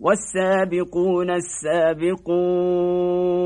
والسابقون السابقون